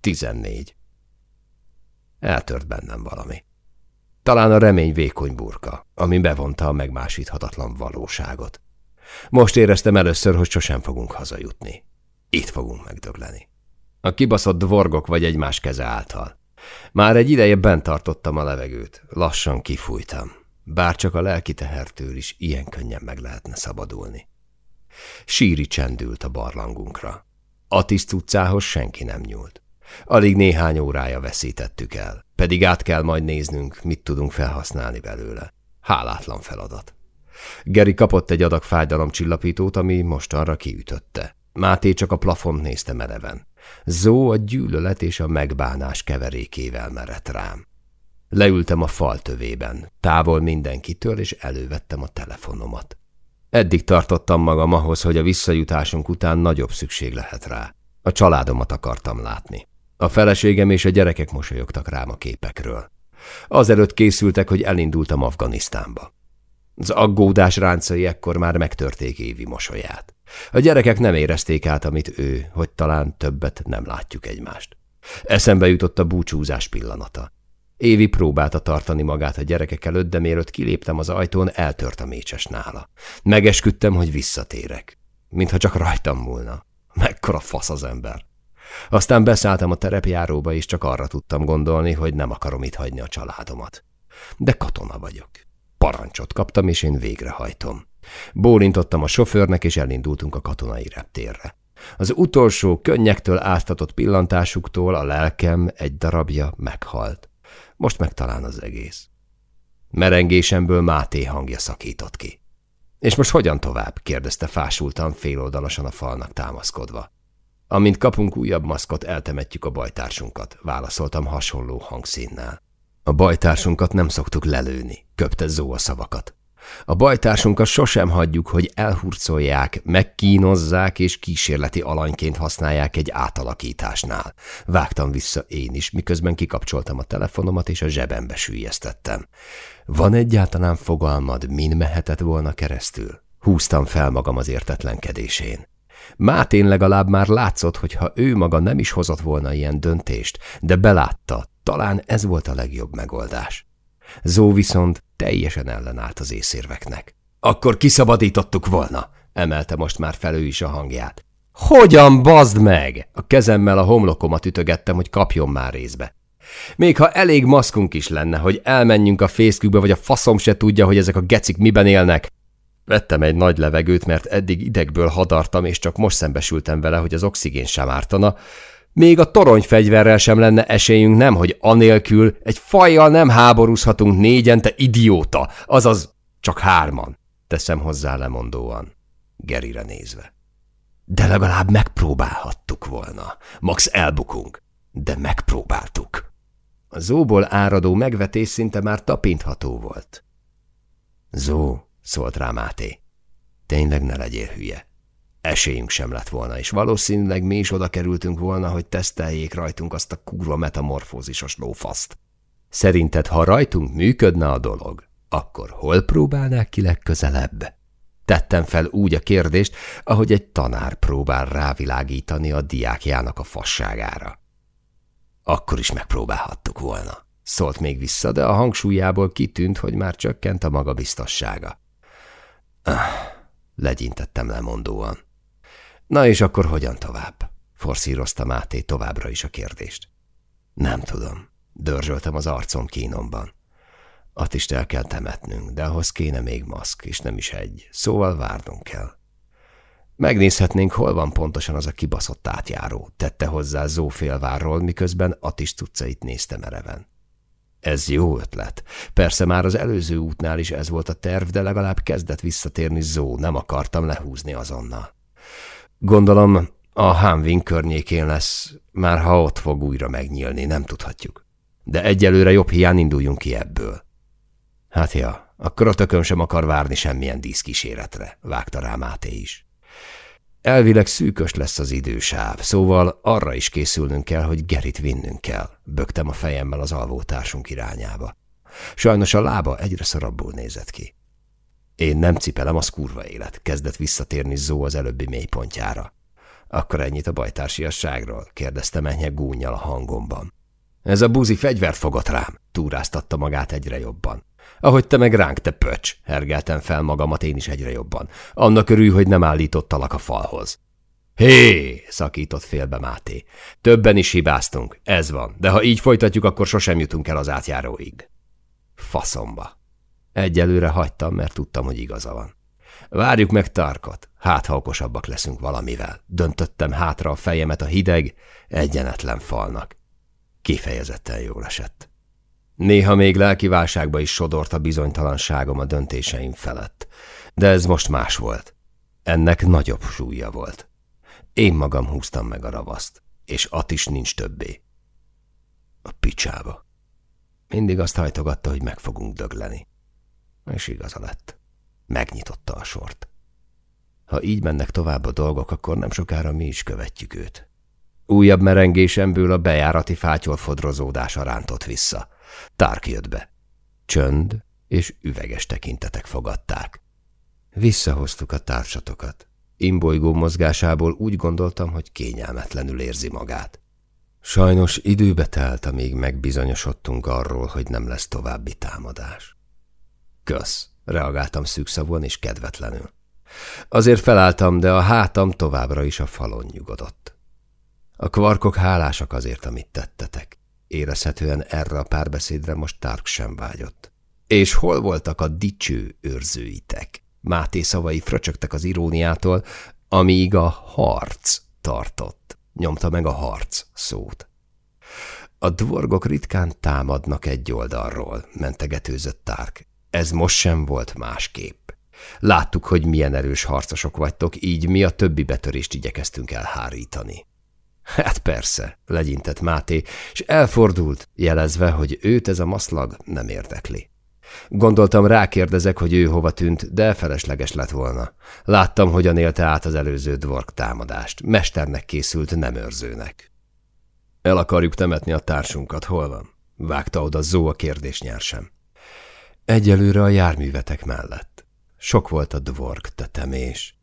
Tizennégy. Eltört bennem valami. Talán a remény vékony burka, ami bevonta a megmásíthatatlan valóságot. Most éreztem először, hogy sosem fogunk hazajutni. Itt fogunk megdögleni. A kibaszott dvorgok vagy egymás keze által. Már egy ideje bent tartottam a levegőt, lassan kifújtam. Bár csak a lelki tehertől is ilyen könnyen meg lehetne szabadulni. Síri csendült a barlangunkra. A tiszt utcához senki nem nyúlt. Alig néhány órája veszítettük el, pedig át kell majd néznünk, mit tudunk felhasználni belőle. Hálátlan feladat. Geri kapott egy adag fájdalomcsillapítót, ami mostanra kiütötte. Máté csak a plafont nézte mereven. Zó a gyűlölet és a megbánás keverékével merett rám. Leültem a fal tövében, távol mindenkitől, és elővettem a telefonomat. Eddig tartottam magam ahhoz, hogy a visszajutásunk után nagyobb szükség lehet rá. A családomat akartam látni. A feleségem és a gyerekek mosolyogtak rám a képekről. Azelőtt készültek, hogy elindultam Afganisztánba. Az aggódás ráncai ekkor már megtörték Évi mosolyát. A gyerekek nem érezték át, amit ő, hogy talán többet nem látjuk egymást. Eszembe jutott a búcsúzás pillanata. Évi próbálta tartani magát a gyerekek előtt, de mielőtt kiléptem az ajtón, eltört a mécses nála. Megesküdtem, hogy visszatérek. Mintha csak rajtam múlna. Mekkora fasz az ember. Aztán beszálltam a terepjáróba, és csak arra tudtam gondolni, hogy nem akarom itt hagyni a családomat. De katona vagyok. Parancsot kaptam, és én végrehajtom. Bólintottam a sofőrnek, és elindultunk a katonai reptérre. Az utolsó könnyektől áztatott pillantásuktól a lelkem egy darabja meghalt. Most meg talán az egész. Merengésemből Máté hangja szakított ki. És most hogyan tovább? kérdezte fásultan, féloldalasan a falnak támaszkodva. Amint kapunk újabb maszkot, eltemetjük a bajtársunkat, válaszoltam hasonló hangszínnel. A bajtársunkat nem szoktuk lelőni, köpte Zó a szavakat. A bajtársunkat sosem hagyjuk, hogy elhurcolják, megkínozzák és kísérleti alanyként használják egy átalakításnál. Vágtam vissza én is, miközben kikapcsoltam a telefonomat és a zsebembe sűjesztettem. Van egyáltalán fogalmad, min mehetett volna keresztül? Húztam fel magam az értetlenkedésén. Mátén legalább már látszott, hogy ha ő maga nem is hozott volna ilyen döntést, de belátta, talán ez volt a legjobb megoldás. Zó viszont teljesen ellenállt az észérveknek. Akkor kiszabadítottuk volna, emelte most már felő is a hangját. Hogyan bazd meg? A kezemmel a homlokomat ütögettem, hogy kapjon már részbe. Még ha elég maszkunk is lenne, hogy elmenjünk a fészkükbe, vagy a faszom se tudja, hogy ezek a gecik miben élnek, Vettem egy nagy levegőt, mert eddig idegből hadartam, és csak most szembesültem vele, hogy az oxigén sem ártana. Még a toronyfegyverrel sem lenne esélyünk, nem, hogy anélkül egy fajjal nem háborúzhatunk négyen, te idióta, azaz csak hárman, teszem hozzá lemondóan, Gerire nézve. De legalább megpróbálhattuk volna. Max elbukunk, de megpróbáltuk. A zóból áradó megvetés szinte már tapintható volt. Zó, szólt rá Máté. Tényleg ne legyél hülye. Esélyünk sem lett volna, és valószínűleg mi is oda kerültünk volna, hogy teszteljék rajtunk azt a kurva metamorfózisos lófaszt. Szerinted, ha rajtunk működne a dolog, akkor hol próbálnák ki legközelebb? Tettem fel úgy a kérdést, ahogy egy tanár próbál rávilágítani a diákjának a fasságára. Akkor is megpróbálhattuk volna. Szólt még vissza, de a hangsúlyából kitűnt, hogy már csökkent a magabiztossága. Ah, legyintettem lemondóan. Na és akkor hogyan tovább? Forszírozta Máté továbbra is a kérdést. Nem tudom. Dörzsöltem az arcom kínomban. Attist el kell temetnünk, de ahhoz kéne még maszk, és nem is egy, szóval várnunk kell. Megnézhetnénk, hol van pontosan az a kibaszott átjáró, tette hozzá Zófélvárról, miközben Attist utcait nézte mereven. Ez jó ötlet. Persze már az előző útnál is ez volt a terv, de legalább kezdett visszatérni Zó, nem akartam lehúzni azonnal. Gondolom, a Hanvin környékén lesz, már ha ott fog újra megnyílni, nem tudhatjuk. De egyelőre jobb hiány induljunk ki ebből. Hát ja, akkor a tököm sem akar várni semmilyen díszkíséretre, vágta rá Máté is. Elvileg szűkös lesz az idősáv, szóval arra is készülnünk kell, hogy Gerit vinnünk kell. Bögtem a fejemmel az alvótársunk irányába. Sajnos a lába egyre szarabbul nézett ki. Én nem cipelem, az kurva élet, kezdett visszatérni Zó az előbbi mélypontjára. Akkor ennyit a bajtársiasságról, kérdezte enyhe gúnyjal a hangomban. Ez a buzi fegyvert fogott rám, túráztatta magát egyre jobban. Ahogy te meg ránk, te pöcs, hergeltem fel magamat én is egyre jobban. Annak örül, hogy nem állítottalak a falhoz. Hé, szakított félbe Máté. Többen is hibáztunk, ez van, de ha így folytatjuk, akkor sosem jutunk el az átjáróig. Faszomba. Egyelőre hagytam, mert tudtam, hogy igaza van. Várjuk meg Tarkot, hát ha okosabbak leszünk valamivel. Döntöttem hátra a fejemet a hideg, egyenetlen falnak. Kifejezetten jól esett. Néha még lelki válságba is sodort a bizonytalanságom a döntéseim felett. De ez most más volt. Ennek nagyobb súlya volt. Én magam húztam meg a ravaszt, és at is nincs többé. A picsába. Mindig azt hajtogatta, hogy meg fogunk dögleni. És igaza lett. Megnyitotta a sort. Ha így mennek tovább a dolgok, akkor nem sokára mi is követjük őt. Újabb merengésemből a bejárati fátyol fodrozódása rántott vissza. Tárk jött be. Csönd és üveges tekintetek fogadták. Visszahoztuk a társatokat. Imbolygó mozgásából úgy gondoltam, hogy kényelmetlenül érzi magát. Sajnos időbe telt, amíg megbizonyosodtunk arról, hogy nem lesz további támadás. Kösz, reagáltam szűkszavúan és kedvetlenül. Azért felálltam, de a hátam továbbra is a falon nyugodott. A kvarkok hálásak azért, amit tettetek. Érezhetően erre a párbeszédre most Tark sem vágyott. És hol voltak a dicső őrzőitek? Máté szavai fröcsögtek az iróniától, amíg a harc tartott. Nyomta meg a harc szót. A dvorgok ritkán támadnak egy oldalról, mentegetőzött Tárk. Ez most sem volt másképp. Láttuk, hogy milyen erős harcosok vagytok, így mi a többi betörést igyekeztünk elhárítani. Hát persze, legyintett Máté, és elfordult, jelezve, hogy őt ez a maszlag nem érdekli. Gondoltam, rákérdezek, hogy ő hova tűnt, de felesleges lett volna. Láttam, hogyan élte át az előző dvork támadást. Mesternek készült, nem őrzőnek. El akarjuk temetni a társunkat, hol van? Vágta oda Zó a kérdés nyersen. Egyelőre a járművetek mellett. Sok volt a dvork tetemés.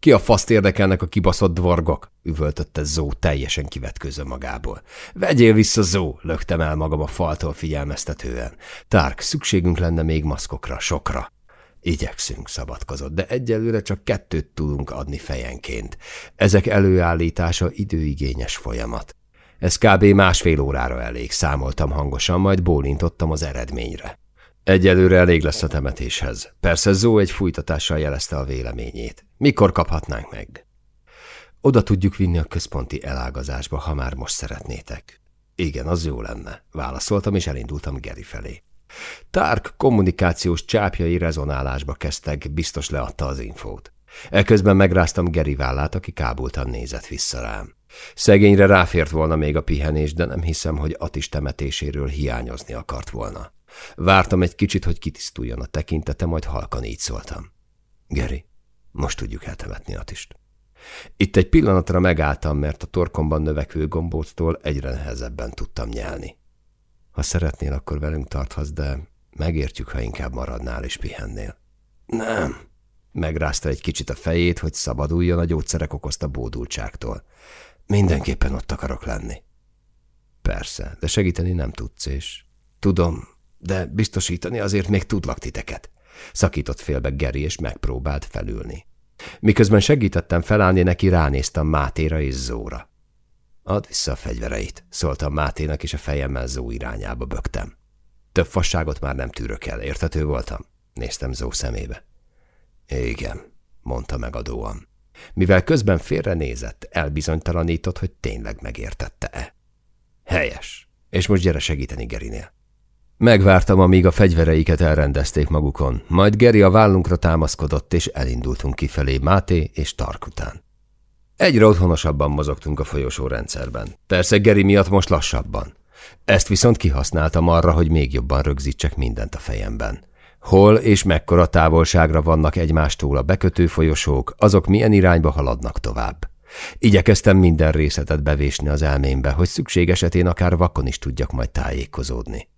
Ki a faszt érdekelnek a kibaszott dvorgok? üvöltötte Zó teljesen kivetkőző magából. Vegyél vissza, Zó! löktem el magam a faltól figyelmeztetően. Tárk, szükségünk lenne még maszkokra, sokra. Igyekszünk, szabadkozott, de egyelőre csak kettőt tudunk adni fejenként. Ezek előállítása időigényes folyamat. Ez kb. másfél órára elég, számoltam hangosan, majd bólintottam az eredményre. Egyelőre elég lesz a temetéshez. Persze Zó egy fújtatással jelezte a véleményét. Mikor kaphatnánk meg? Oda tudjuk vinni a központi elágazásba, ha már most szeretnétek. Igen, az jó lenne. Válaszoltam, és elindultam Geri felé. Tárk kommunikációs csápjai rezonálásba kezdtek, biztos leadta az infót. Eközben megráztam Geri vállát, aki kábultan nézett vissza rám. Szegényre ráfért volna még a pihenés, de nem hiszem, hogy Atis temetéséről hiányozni akart volna. Vártam egy kicsit, hogy kitisztuljon a tekintete, majd halkan így szóltam. Geri, most tudjuk eltemetni Atist. Itt egy pillanatra megálltam, mert a torkomban növekvő gombóctól egyre nehezebben tudtam nyelni. Ha szeretnél, akkor velünk tarthatsz, de megértjük, ha inkább maradnál és pihennél. Nem. Megrázta egy kicsit a fejét, hogy szabaduljon a gyógyszerek okozta bódultságtól. Mindenképpen ott akarok lenni. Persze, de segíteni nem tudsz, és tudom, de biztosítani azért még tudlak titeket. Szakított félbe Geri, és megpróbált felülni. Miközben segítettem felállni, neki ránéztem Mátéra és Zóra. Add vissza a fegyvereit, szóltam Máténak, és a fejemmel Zó irányába bögtem. Több fasságot már nem tűrök el, értető voltam? Néztem Zó szemébe. Igen, mondta megadóan. Mivel közben félre nézett, elbizonytalanított, hogy tényleg megértette-e. Helyes. És most gyere segíteni Gerinél. Megvártam, amíg a fegyvereiket elrendezték magukon, majd Geri a vállunkra támaszkodott, és elindultunk kifelé Máté és Tark után. Egyre otthonosabban mozogtunk a folyosó rendszerben. Persze Geri miatt most lassabban. Ezt viszont kihasználtam arra, hogy még jobban rögzítsek mindent a fejemben. Hol és mekkora távolságra vannak egymástól a bekötő folyosók, azok milyen irányba haladnak tovább. Igyekeztem minden részletet bevésni az elmémbe, hogy szükség esetén akár vakon is tudjak majd tájékozódni.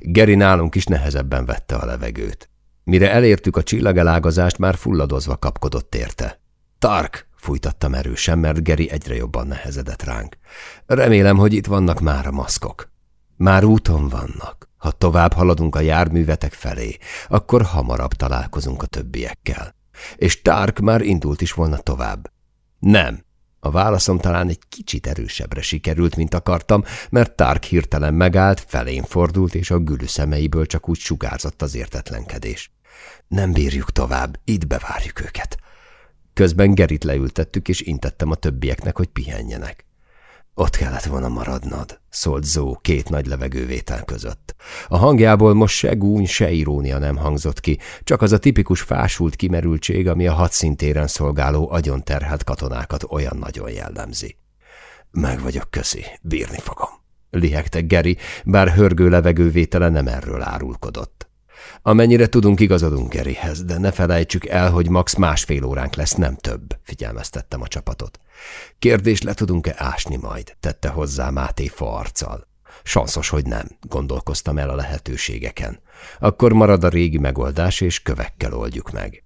Geri nálunk is nehezebben vette a levegőt. Mire elértük a csillagelágazást, már fulladozva kapkodott érte. Tark, Fújtattam erősen, mert Geri egyre jobban nehezedett ránk. Remélem, hogy itt vannak már a maszkok. Már úton vannak. Ha tovább haladunk a járművetek felé, akkor hamarabb találkozunk a többiekkel. És Tark már indult is volna tovább. Nem. A válaszom talán egy kicsit erősebbre sikerült, mint akartam, mert Tark hirtelen megállt, felén fordult, és a gülü szemeiből csak úgy sugárzott az értetlenkedés. Nem bírjuk tovább, itt bevárjuk őket. Közben Gerit leültettük, és intettem a többieknek, hogy pihenjenek. Ott kellett volna maradnod, szólt Zó két nagy levegővétel között. A hangjából most se gúny, se irónia nem hangzott ki, csak az a tipikus fásult kimerültség, ami a hadszintéren szolgáló agyonterhelt katonákat olyan nagyon jellemzi. Meg vagyok, köszi, bírni fogom. Lihegte Geri, bár hörgő levegővétele nem erről árulkodott. Amennyire tudunk, igazodunk Gerihez, de ne felejtsük el, hogy max másfél óránk lesz, nem több, figyelmeztettem a csapatot. Kérdés le tudunk-e ásni majd, tette hozzá Máté fa arccal. Sanszos, hogy nem, gondolkoztam el a lehetőségeken. Akkor marad a régi megoldás, és kövekkel oldjuk meg.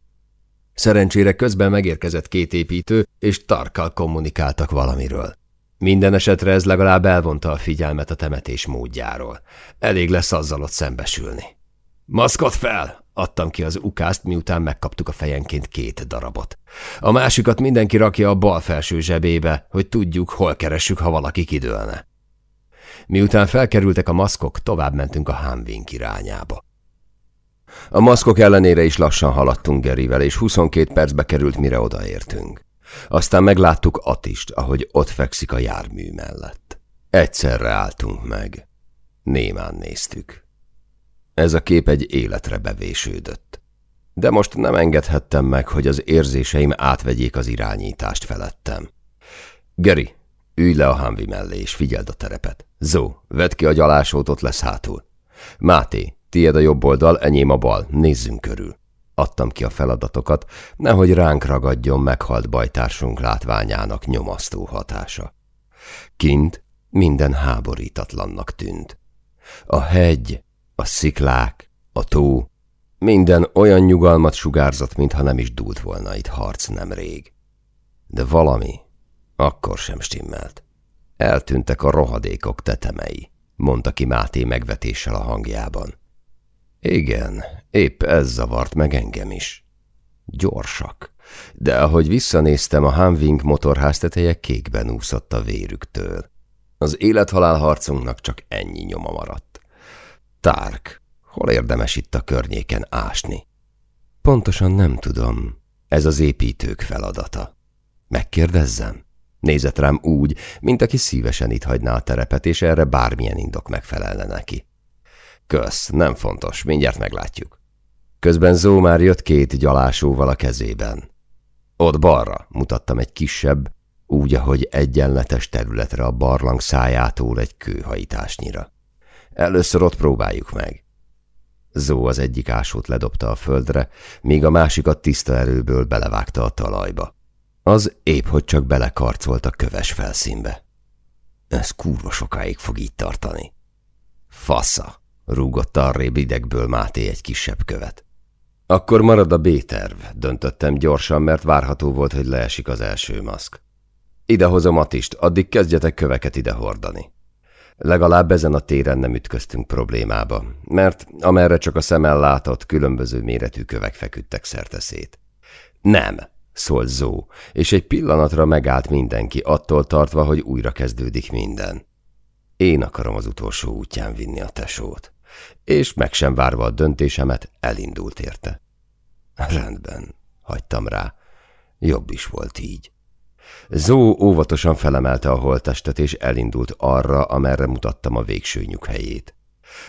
Szerencsére közben megérkezett két építő, és Tarkkal kommunikáltak valamiről. Minden esetre ez legalább elvonta a figyelmet a temetés módjáról. Elég lesz azzal ott szembesülni. Maszkot fel! Adtam ki az ukázt, miután megkaptuk a fejenként két darabot. A másikat mindenki rakja a bal felső zsebébe, hogy tudjuk, hol keressük, ha valaki kidőlne. Miután felkerültek a maszkok, tovább mentünk a Hámvink irányába. A maszkok ellenére is lassan haladtunk Gerivel, és 22 percbe került, mire odaértünk. Aztán megláttuk Atist, ahogy ott fekszik a jármű mellett. Egyszerre álltunk meg. Némán néztük. Ez a kép egy életre bevésődött. De most nem engedhettem meg, hogy az érzéseim átvegyék az irányítást felettem. Geri, ülj le a hámvi mellé, és figyeld a terepet. Zó, vedd ki a gyalásót, ott lesz hátul. Máté, tiéd a jobb oldal, enyém a bal, nézzünk körül. Adtam ki a feladatokat, nehogy ránk ragadjon meghalt bajtársunk látványának nyomasztó hatása. Kint minden háborítatlannak tűnt. A hegy, a sziklák, a tó, minden olyan nyugalmat sugárzott, mintha nem is dúlt volna itt harc nemrég. De valami akkor sem stimmelt. Eltűntek a rohadékok tetemei, mondta ki Máté megvetéssel a hangjában. Igen, épp ez zavart meg engem is. Gyorsak, de ahogy visszanéztem, a Hanwing motorház teteje kékben úszott a vérüktől. Az élethalál harcunknak csak ennyi nyoma maradt. Tárk, hol érdemes itt a környéken ásni? Pontosan nem tudom. Ez az építők feladata. Megkérdezzem? Nézett rám úgy, mint aki szívesen itt hagyná a terepet, és erre bármilyen indok megfelelne neki. Kösz, nem fontos, mindjárt meglátjuk. Közben Zó már jött két gyalásóval a kezében. Ott balra mutattam egy kisebb, úgy, ahogy egyenletes területre a barlang szájától egy kőhajításnyira. Először ott próbáljuk meg. Zó az egyik ásót ledobta a földre, míg a másikat tiszta erőből belevágta a talajba. Az épp, hogy csak belekarcolt a köves felszínbe. Ez kurva sokáig fog így tartani. Fasza, rúgott arrébb idegből Máté egy kisebb követ. Akkor marad a B-terv, döntöttem gyorsan, mert várható volt, hogy leesik az első maszk. Idehozom Atist, addig kezdjetek köveket ide hordani. Legalább ezen a téren nem ütköztünk problémába, mert amerre csak a szemel látott, különböző méretű kövek feküdtek szerteszét. Nem, szólt Zó, és egy pillanatra megállt mindenki, attól tartva, hogy újra kezdődik minden. Én akarom az utolsó útján vinni a tesót. És meg sem várva a döntésemet, elindult érte. Rendben, hagytam rá. Jobb is volt így. Zó óvatosan felemelte a holttestet, és elindult arra, amerre mutattam a végső nyughelyét.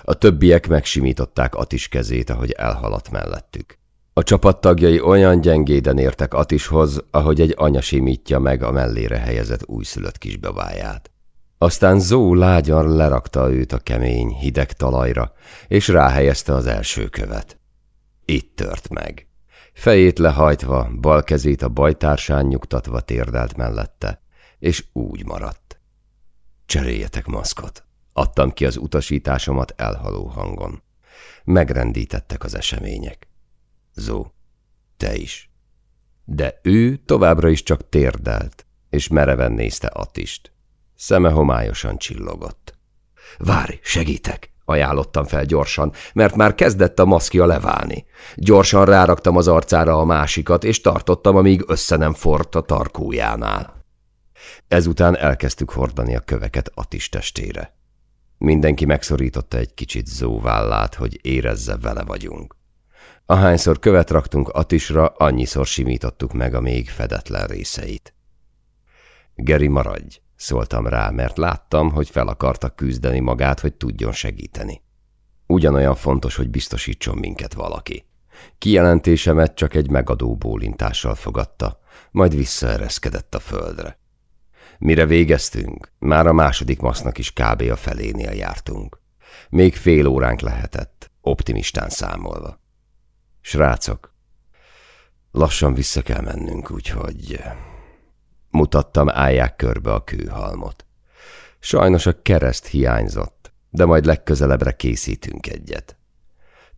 A többiek megsimították Atis kezét, ahogy elhaladt mellettük. A csapattagjai olyan gyengéden értek Atishoz, ahogy egy anya simítja meg a mellére helyezett újszülött kisbabáját. Aztán Zó lágyan lerakta őt a kemény, hideg talajra, és ráhelyezte az első követ. Itt tört meg. Fejét lehajtva, bal kezét a bajtársán nyugtatva térdelt mellette, és úgy maradt. Cseréljetek maszkot. Adtam ki az utasításomat elhaló hangon. Megrendítettek az események. Zó, te is. De ő továbbra is csak térdelt, és mereven nézte Attist. Szeme homályosan csillogott. Várj, segítek! Ajánlottam fel gyorsan, mert már kezdett a maszkja leválni. Gyorsan ráraktam az arcára a másikat, és tartottam, amíg össze nem forrt a tarkójánál. Ezután elkezdtük hordani a köveket Atis testére. Mindenki megszorította egy kicsit zóvállát, hogy érezze vele vagyunk. Ahányszor követ raktunk Atisra, annyiszor simítottuk meg a még fedetlen részeit. Geri, maradj! Szóltam rá, mert láttam, hogy fel akarta küzdeni magát, hogy tudjon segíteni. Ugyanolyan fontos, hogy biztosítson minket valaki. Kijelentésemet csak egy megadó bólintással fogadta, majd visszaereszkedett a földre. Mire végeztünk, már a második masznak is kb. a felénél jártunk. Még fél óránk lehetett, optimistán számolva. Srácok, lassan vissza kell mennünk, úgyhogy... Mutattam, állják körbe a kőhalmot. Sajnos a kereszt hiányzott, de majd legközelebbre készítünk egyet.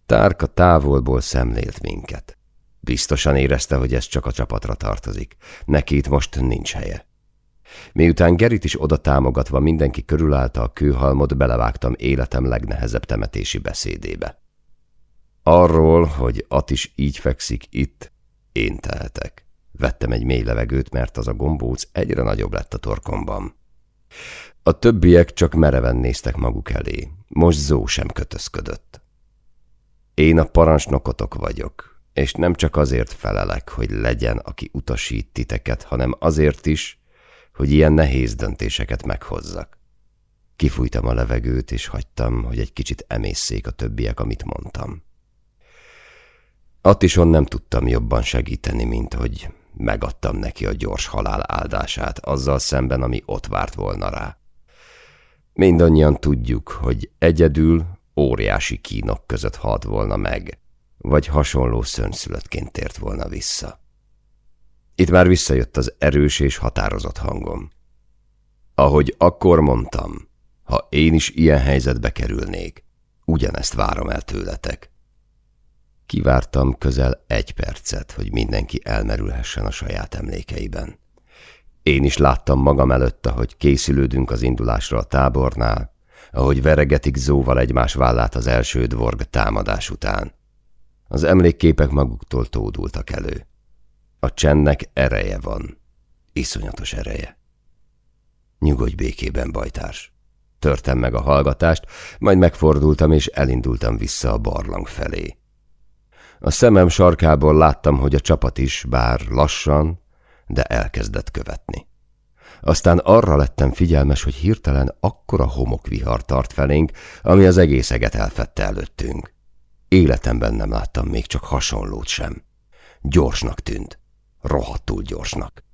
Tárka távolból szemlélt minket. Biztosan érezte, hogy ez csak a csapatra tartozik. Neki itt most nincs helye. Miután Gerit is oda támogatva mindenki körülállta a kőhalmot, belevágtam életem legnehezebb temetési beszédébe. Arról, hogy Atis így fekszik itt, én tehetek. Vettem egy mély levegőt, mert az a gombóc egyre nagyobb lett a torkomban. A többiek csak mereven néztek maguk elé. Most Zó sem kötözködött. Én a parancsnokotok vagyok, és nem csak azért felelek, hogy legyen, aki utasít titeket, hanem azért is, hogy ilyen nehéz döntéseket meghozzak. Kifújtam a levegőt, és hagytam, hogy egy kicsit emészszék a többiek, amit mondtam. Attison nem tudtam jobban segíteni, mint hogy Megadtam neki a gyors halál áldását, azzal szemben, ami ott várt volna rá. Mindannyian tudjuk, hogy egyedül óriási kínok között halt volna meg, vagy hasonló szönszülöttként tért volna vissza. Itt már visszajött az erős és határozott hangom. Ahogy akkor mondtam, ha én is ilyen helyzetbe kerülnék, ugyanezt várom el tőletek. Kivártam közel egy percet, hogy mindenki elmerülhessen a saját emlékeiben. Én is láttam magam előtt, ahogy készülődünk az indulásra a tábornál, ahogy veregetik zóval egymás vállát az első dvorg támadás után. Az emlékképek maguktól tódultak elő. A csendnek ereje van, iszonyatos ereje. Nyugodj békében, bajtárs. Törtem meg a hallgatást, majd megfordultam és elindultam vissza a barlang felé. A szemem sarkából láttam, hogy a csapat is, bár lassan, de elkezdett követni. Aztán arra lettem figyelmes, hogy hirtelen akkora homokvihar tart felénk, ami az egész eget elfette előttünk. Életemben nem láttam még csak hasonlót sem. Gyorsnak tűnt, rohadtul gyorsnak.